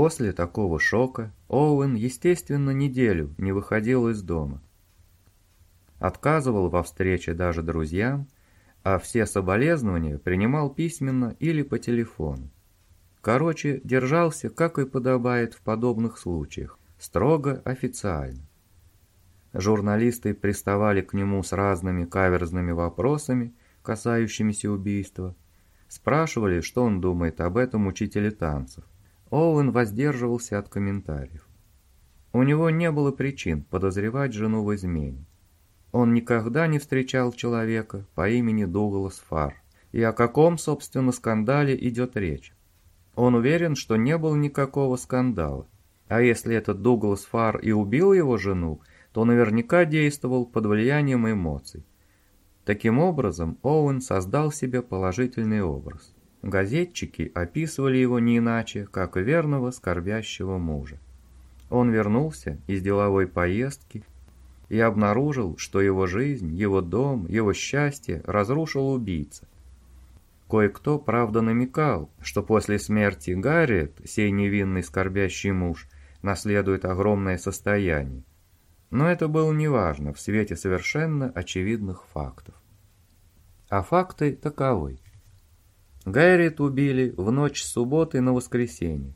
После такого шока Оуэн, естественно, неделю не выходил из дома. Отказывал во встрече даже друзьям, а все соболезнования принимал письменно или по телефону. Короче, держался, как и подобает в подобных случаях, строго официально. Журналисты приставали к нему с разными каверзными вопросами, касающимися убийства. Спрашивали, что он думает об этом учителе танцев. Оуэн воздерживался от комментариев. У него не было причин подозревать жену в измене. Он никогда не встречал человека по имени Дуглас Фар. И о каком, собственно, скандале идет речь? Он уверен, что не было никакого скандала. А если этот Дуглас Фар и убил его жену, то наверняка действовал под влиянием эмоций. Таким образом, Оуэн создал себе положительный образ. Газетчики описывали его не иначе, как верного скорбящего мужа. Он вернулся из деловой поездки и обнаружил, что его жизнь, его дом, его счастье разрушил убийца. Кое-кто, правда, намекал, что после смерти Гарриет сей невинный скорбящий муж наследует огромное состояние. Но это было неважно в свете совершенно очевидных фактов. А факты таковы. Гайрит убили в ночь субботы на воскресенье.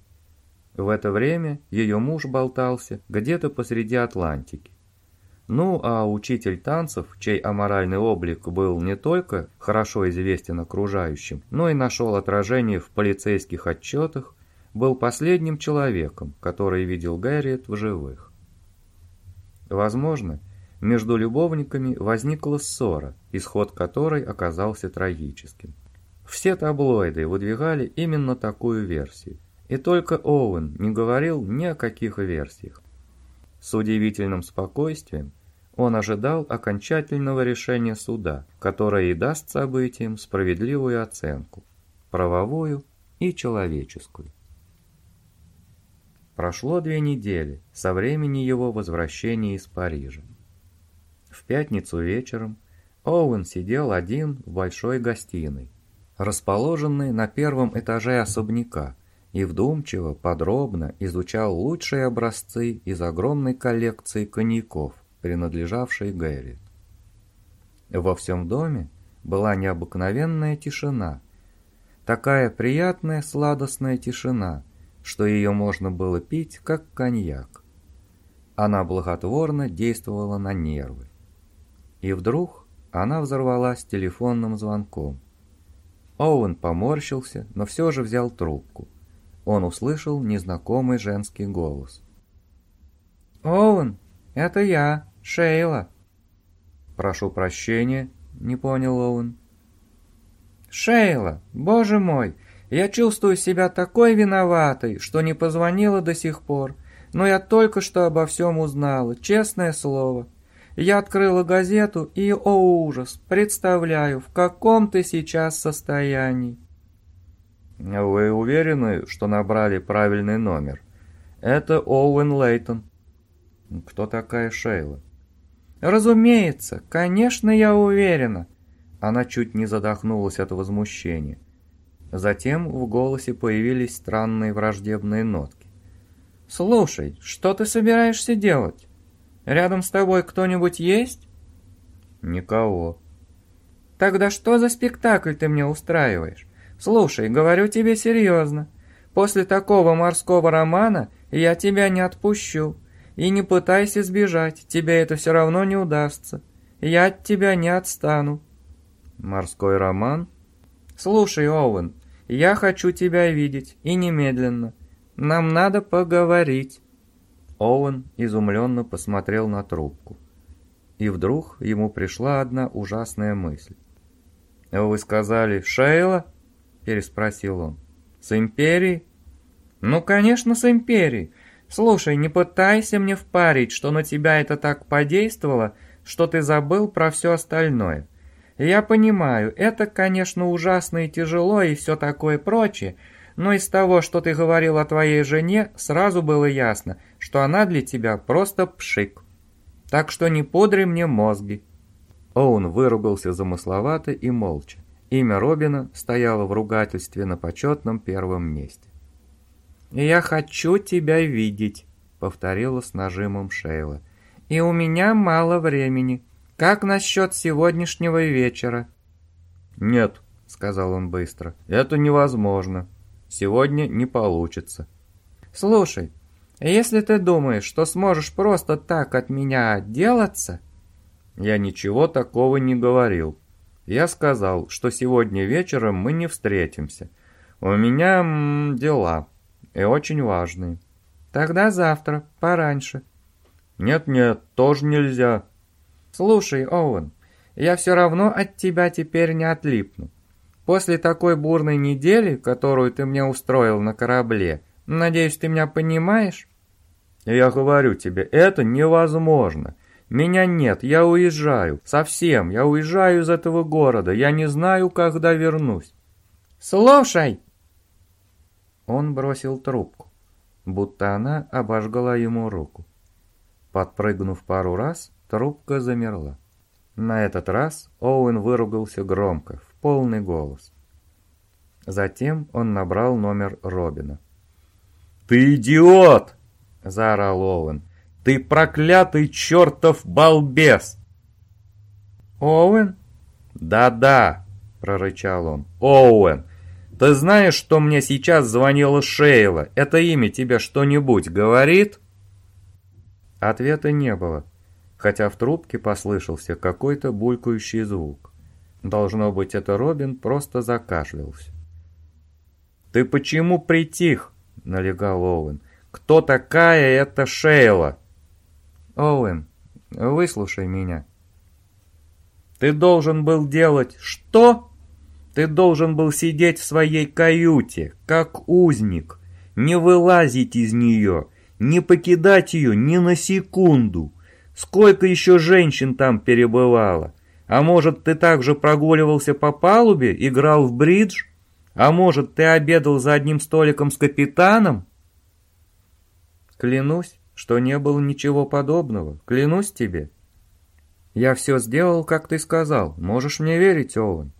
В это время ее муж болтался где-то посреди Атлантики. Ну, а учитель танцев, чей аморальный облик был не только хорошо известен окружающим, но и нашел отражение в полицейских отчетах, был последним человеком, который видел Гайриет в живых. Возможно, между любовниками возникла ссора, исход которой оказался трагическим. Все таблоиды выдвигали именно такую версию, и только Оуэн не говорил ни о каких версиях. С удивительным спокойствием он ожидал окончательного решения суда, которое и даст событиям справедливую оценку, правовую и человеческую. Прошло две недели со времени его возвращения из Парижа. В пятницу вечером Оуэн сидел один в большой гостиной, расположенный на первом этаже особняка, и вдумчиво, подробно изучал лучшие образцы из огромной коллекции коньяков, принадлежавшей Гэри. Во всем доме была необыкновенная тишина, такая приятная сладостная тишина, что ее можно было пить, как коньяк. Она благотворно действовала на нервы. И вдруг она взорвалась телефонным звонком. Оуэн поморщился, но все же взял трубку. Он услышал незнакомый женский голос. «Оуэн, это я, Шейла». «Прошу прощения», — не понял Оуэн. «Шейла, боже мой, я чувствую себя такой виноватой, что не позвонила до сих пор, но я только что обо всем узнала, честное слово. Я открыла газету и, о ужас, представляю, в каком ты сейчас состоянии. Вы уверены, что набрали правильный номер? Это Оуэн Лейтон. Кто такая Шейла? Разумеется, конечно, я уверена. Она чуть не задохнулась от возмущения. Затем в голосе появились странные враждебные нотки. «Слушай, что ты собираешься делать?» Рядом с тобой кто-нибудь есть? Никого. Тогда что за спектакль ты мне устраиваешь? Слушай, говорю тебе серьезно. После такого морского романа я тебя не отпущу. И не пытайся сбежать, тебе это все равно не удастся. Я от тебя не отстану. Морской роман? Слушай, Оуэн, я хочу тебя видеть, и немедленно. Нам надо поговорить. Оуэн изумленно посмотрел на трубку. И вдруг ему пришла одна ужасная мысль. «Вы сказали, Шейла?» – переспросил он. «С Империей?» «Ну, конечно, с Империей. Слушай, не пытайся мне впарить, что на тебя это так подействовало, что ты забыл про все остальное. Я понимаю, это, конечно, ужасно и тяжело и все такое прочее, но из того, что ты говорил о твоей жене, сразу было ясно, что она для тебя просто пшик. Так что не пудри мне мозги». Оун выругался замысловато и молча. Имя Робина стояло в ругательстве на почетном первом месте. «Я хочу тебя видеть», — повторила с нажимом Шейла. «И у меня мало времени. Как насчет сегодняшнего вечера?» «Нет», — сказал он быстро, — «это невозможно. Сегодня не получится». «Слушай, если ты думаешь, что сможешь просто так от меня отделаться...» «Я ничего такого не говорил. Я сказал, что сегодня вечером мы не встретимся. У меня м, дела, и очень важные». «Тогда завтра, пораньше». «Нет-нет, тоже нельзя». «Слушай, Оуэн, я все равно от тебя теперь не отлипну. После такой бурной недели, которую ты мне устроил на корабле, надеюсь, ты меня понимаешь?» «Я говорю тебе, это невозможно. Меня нет, я уезжаю. Совсем, я уезжаю из этого города. Я не знаю, когда вернусь». «Слушай!» Он бросил трубку, будто она обожгла ему руку. Подпрыгнув пару раз, трубка замерла. На этот раз Оуэн выругался громко, в полный голос. Затем он набрал номер Робина. «Ты идиот!» – заорал Оуэн. «Ты проклятый чертов балбес!» «Оуэн?» «Да-да!» – прорычал он. «Оуэн! Ты знаешь, что мне сейчас звонила Шейла? Это имя тебе что-нибудь говорит?» Ответа не было хотя в трубке послышался какой-то булькающий звук. Должно быть, это Робин просто закашлялся. «Ты почему притих?» — налегал Оуэн. «Кто такая эта Шейла?» «Оуэн, выслушай меня». «Ты должен был делать что?» «Ты должен был сидеть в своей каюте, как узник, не вылазить из нее, не покидать ее ни на секунду, Сколько еще женщин там перебывало? А может, ты также прогуливался по палубе, играл в бридж? А может, ты обедал за одним столиком с капитаном? Клянусь, что не было ничего подобного. Клянусь тебе. Я все сделал, как ты сказал. Можешь мне верить, Оуэн.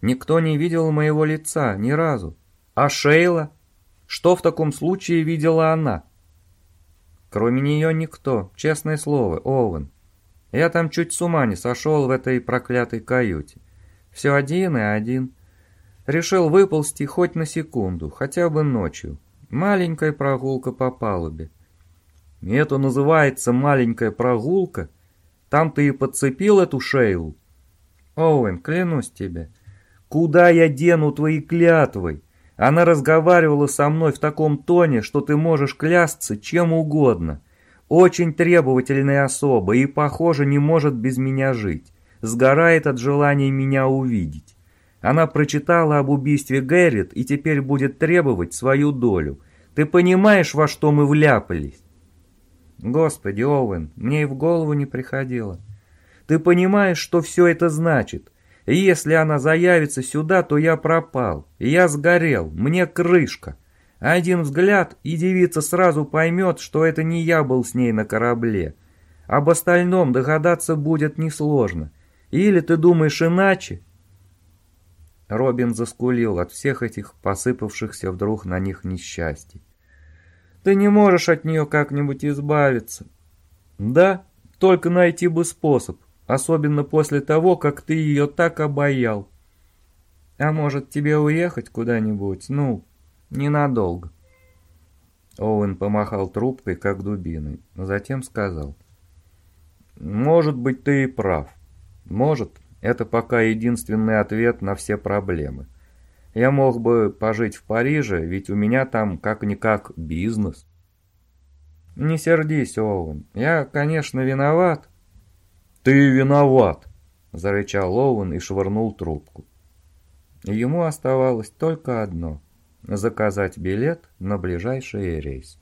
Никто не видел моего лица ни разу. А Шейла? Что в таком случае видела она? Кроме нее никто, честное слово, Оуэн. Я там чуть с ума не сошел в этой проклятой каюте. Все один и один. Решил выползти хоть на секунду, хотя бы ночью. Маленькая прогулка по палубе. И это называется маленькая прогулка? Там ты и подцепил эту Шейлу? Оуэн, клянусь тебе. Куда я дену твои клятвы? Она разговаривала со мной в таком тоне, что ты можешь клясться чем угодно. Очень требовательная особа и, похоже, не может без меня жить. Сгорает от желания меня увидеть. Она прочитала об убийстве Гэррит и теперь будет требовать свою долю. Ты понимаешь, во что мы вляпались? Господи, Оуэн, мне и в голову не приходило. Ты понимаешь, что все это значит? Если она заявится сюда, то я пропал. Я сгорел, мне крышка. Один взгляд, и девица сразу поймет, что это не я был с ней на корабле. Об остальном догадаться будет несложно. Или ты думаешь иначе?» Робин заскулил от всех этих посыпавшихся вдруг на них несчастий. «Ты не можешь от нее как-нибудь избавиться?» «Да, только найти бы способ особенно после того, как ты ее так обаял. А может, тебе уехать куда-нибудь? Ну, ненадолго. Оуэн помахал трубкой, как дубиной, но затем сказал. «Может быть, ты и прав. Может, это пока единственный ответ на все проблемы. Я мог бы пожить в Париже, ведь у меня там как-никак бизнес». «Не сердись, Оуэн. Я, конечно, виноват, «Ты виноват!» – зарычал Оуэн и швырнул трубку. Ему оставалось только одно – заказать билет на ближайший рейс.